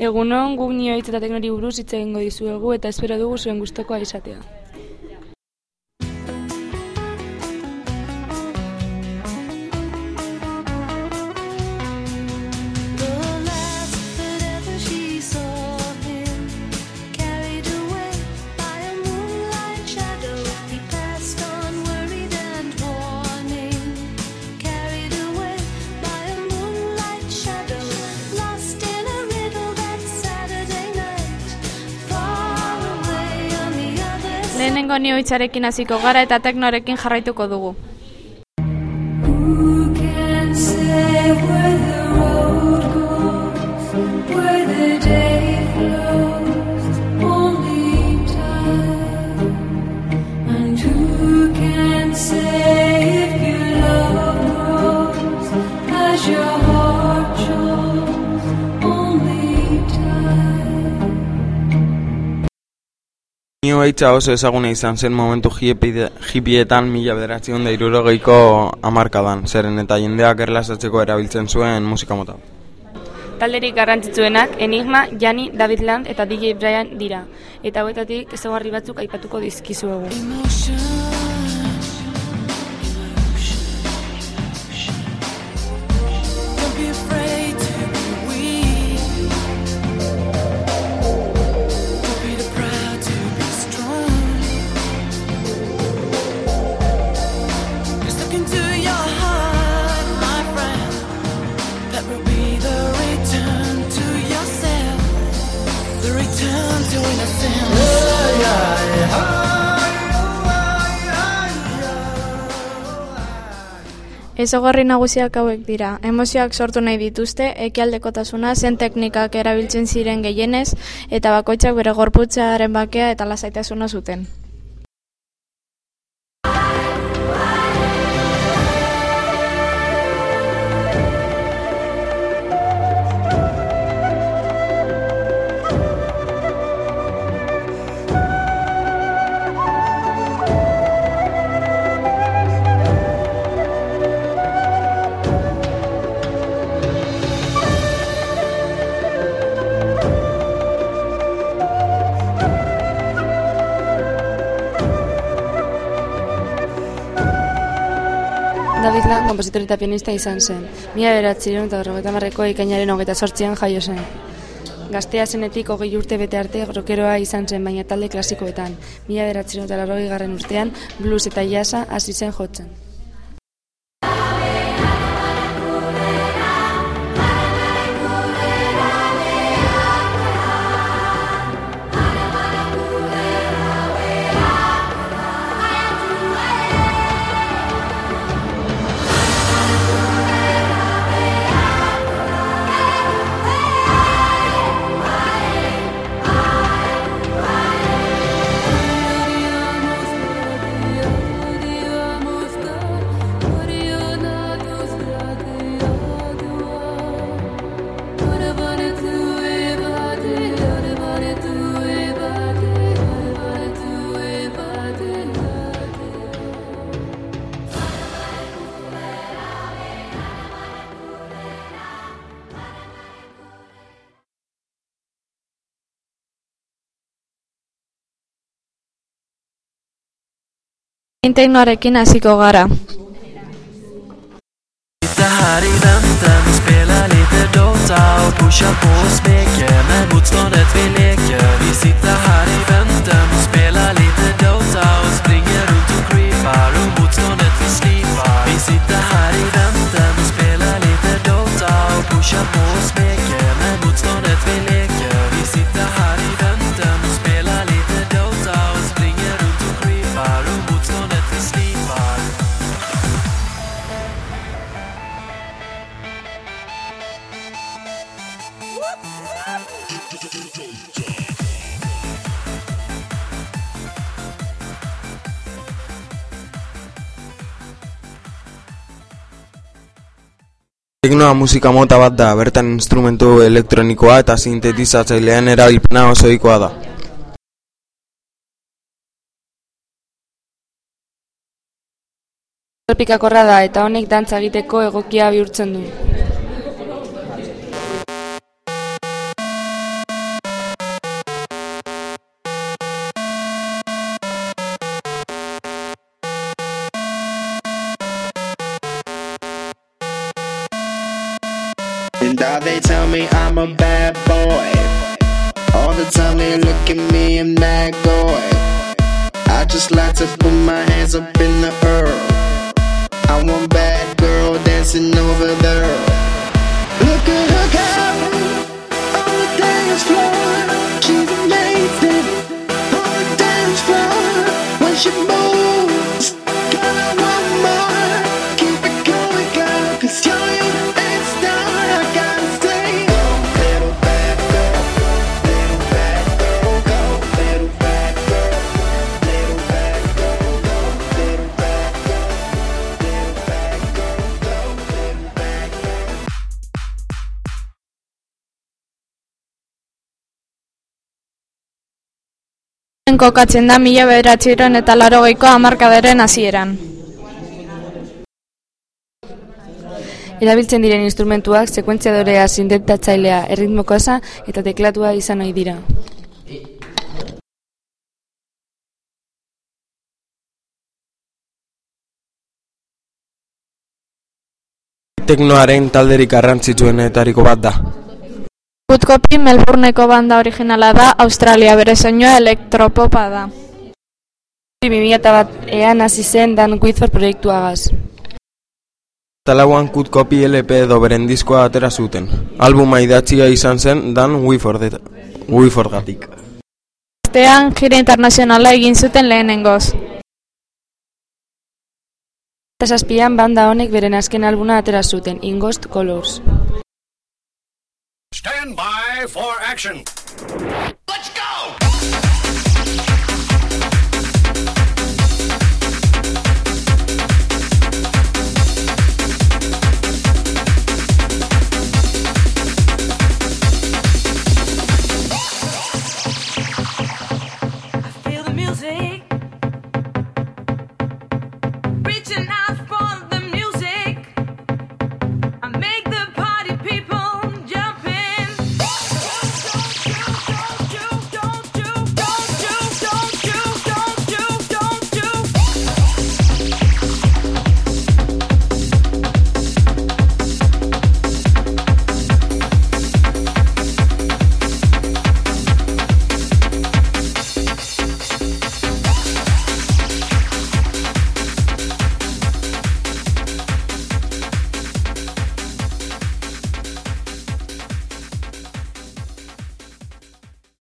Egunon, guk nioitz eta teknori buruz hitz egingo dizuegu eta espero dugu zuen gustokoa izatea. Lehenengo nioitzarekin hasiko gara eta teknorekin jarraituko dugu. Where the road goes, where the day Age oso ezaguna izan zen momentu hippie- hippietan mila bederatzion da irurogeiko amarkadan, zeren eta jendeak erlazatzeko erabiltzen zuen musika mota. Talderik garrantzitsuenak Enigma, Jani, David Land eta DJ Brian dira. Eta hauetatik ezaugarri batzuk aipatuko dizkizuegu. Ezaugarri nagusiak hauek dira. Emozioak sortu nahi dituzte, ekialdekotasuna zen teknikak erabiltzen ziren gehienez eta bakoitzak bere gorputzaren bakea eta lasaitasuna zuten. David Land, kompositor eta pianista izan zen. Mila beratzireun eta berrogeita marreko ikainaren hogeita sortzian jaio zen. Gaztea zenetik hogei urte bete arte rokeroa izan zen, baina talde klasikoetan. Mila beratzireun eta larrogei garren urtean, blues eta jasa hasi zen jotzen. Teknoarekin hasiko gara. Teknoa musika mota bat da, bertan instrumentu elektronikoa eta sintetizatzailean erabilpena oso ohikoa da. Tropikakorra da eta honek dantza egiteko egokia bihurtzen du. Now they tell me I'm a bad boy. All the time they look at me and mad boy. I just like to put my hands up in the air. I want bad girl dancing over there. Kokatzen da mila bederatziron eta larogeiko hamarkadaren hasieran. Erabiltzen diren instrumentuak sekuentziadorea, sintetizatzailea, erritmoko eta teklatua izan ohi dira. Teknoaren talderik garrantzitsuenetariko bat da. Copy Melbourneko banda originala da, Australia bere soinua elektropopa da. 2000 bat ean hasi zen Dan Whitford proiektuagaz. Talauan Cut Copy LP edo beren diskoa atera zuten. Albuma idatzia izan zen Dan Whitford Whitfordgatik. Astean gira internazionala egin zuten lehenengoz. Eta zazpian banda honek beren azken albuna atera zuten, In Ghost Colors. Stand by for action.